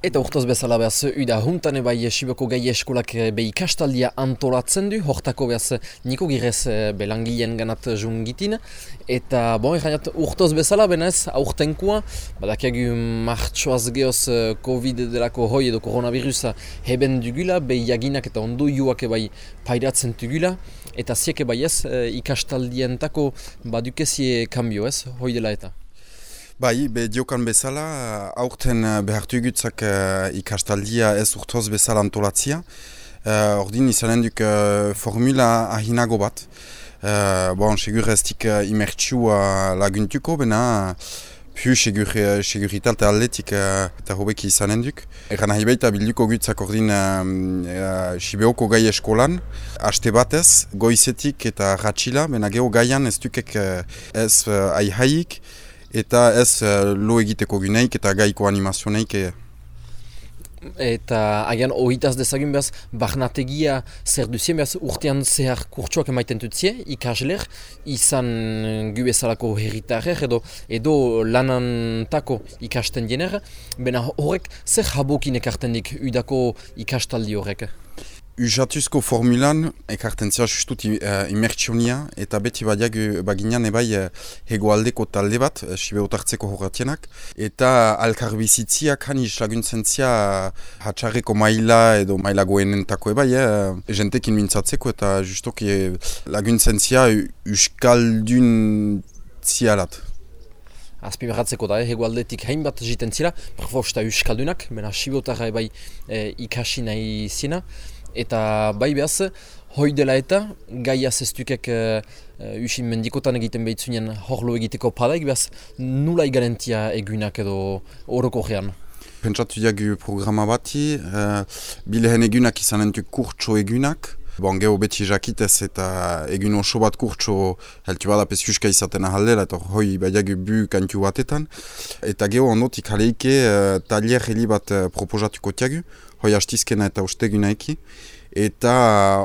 Eta urtoz bezala behaz, uida huntan ebai Siboko gai eskolak eh, be ikastaldia antolatzen du, hortako behaz niko girez eh, belangileen ganat jungitin. Eta bon, errainat urtoz bezala benez, aurtenkua, badakiagu martxoaz geoz eh, COVID delako hoi edo koronavirusa heben dugula, be jaginak eta ondo juak ebai pairatzen dugula. Eta ziek ebai ez, ikastaldientako badukezie kambio ez, hoi dela eta. Bai, be diokan bezala, aurten eh, behartu egutzak uh, ikastaldia ez urtoz bezala antolatzia. Uh, ordin izanen duk uh, formula ahinago bat. Uh, bon, segur ez dik uh, imertxua laguntuko, bena pu segur, uh, seguritate atletik eta hobeki izanen duk. Egan nahi baita bilduko gutzak ordin uh, Sibeoko gai eskolan. Aste batez, goizetik eta ratxila, bena geho gaian ez dukek ez uh, aihaik eta ez uh, lo egiteko guneik eta gaiko animazioneik. E. Eta agian ohitaz dezagin behaz, barnategia zer duzien behaz urtean zehar kurtsuak emaiten dutzie, ikasler, izan gu bezalako herritarrer edo, edo lanantako ikasten jener, bena horrek zer jabokin ekarten dik udako ikastaldi horrek? Ujatuzko formulan, ekarten zera justut uh, eta beti badiak baginan ebai uh, hegoaldeko talde bat, uh, sibe otartzeko eta alkar bizitziak han islaguntzen zia hatxarreko maila edo maila goenentako ebai, uh, jentekin mintzatzeko eta justok uh, laguntzen zia uskaldun zialat. Azpi behatzeko da, eh, hegoaldetik hainbat jiten zira, perfosta uskaldunak, mena sibotarra ebai eh, ikasi nahi zina eta bai behaz, hoi dela eta gaia zestukek uh, usin mendikotan egiten behitzunen horlo egiteko padaik behaz, nula igarentia egunak edo horoko gean? Pentsatu diagu programa bati, uh, bilehen egunak izan entuk kurtso egunak, Bon, geho beti jakitez eta egun oso bat kurtso heltu bada peziuska izaten ahaldela eta hoi baiagu bu kantu batetan. Eta geho ondotik haleike uh, talier heli bat uh, proposatuko tiagu, hoi hastizkena eta osteguna eki. Eta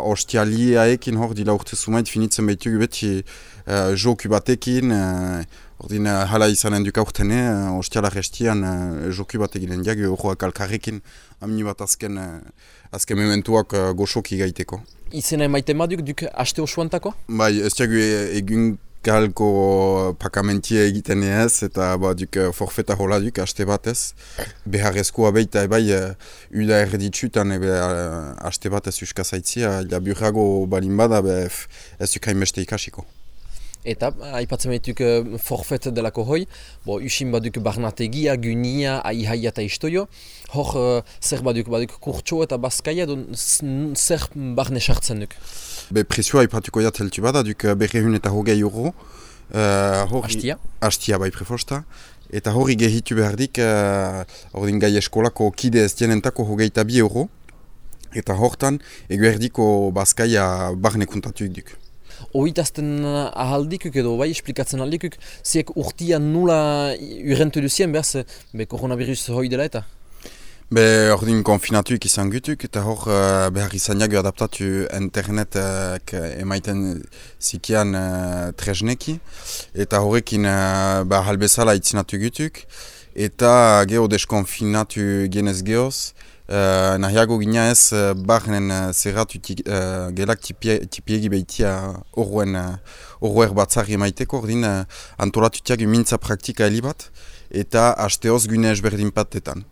uh, ostialiaekin hor dila urte sumait finitzen behitugu beti uh, joku batekin, uh, Ordin, uh, hala izanen duk aurtene, uh, ostiala restian uh, joku bat eginen diag, horroak alkarrekin, amini bat azken, uh, azken mementuak uh, goxoki gaiteko. Izena emaiten baduk duk haste osoantako? Bai, ez diagu egun kalko pakamentia egiten ez, eta ba, duk uh, forfeta hola duk haste bat ez. Beharrezkoa beita ebai, uh, uda erditsutan ebe uh, haste bat ez uskazaitzia, laburrago balin bada, ez duk hainbeste ikasiko eta aipatzen behituk uh, forfet delako hoi, bo usin baduk barnategia, gunia, aihaia eta istoio, hor uh, zer baduk baduk kurtso eta bazkaia, don zer barne sartzen duk? Be presioa aipatuko jat heltu bada, duk uh, berrehun eta hogei euro. Uh, Astia? Astia bai prefosta. Eta hori gehitu behar dik, uh, gai eskolako kide ez dienentako hogeita bi euro. Eta hortan, egu erdiko bazkaia barne kontatuik duk oitazten ahaldikuk edo bai esplikatzen ahaldikuk, ziek urtian nula urrentu duzien behaz, be koronavirus hoi dela eta? Be ordin konfinatuik izan gutuk eta hor uh, behar izan jagu adaptatu internet uh, emaiten zikian uh, trezneki eta horrekin uh, ba, halbezala itzinatu gutuk eta geho deskonfinatu genez gehoz Uh, nahiago gina ez, uh, barren uh, zerratu uh, gelak tipiegi behitia horren uh, batzari maiteko, ordin uh, antolatu mintza praktika helibat, eta haste hoz gune esberdin patetan.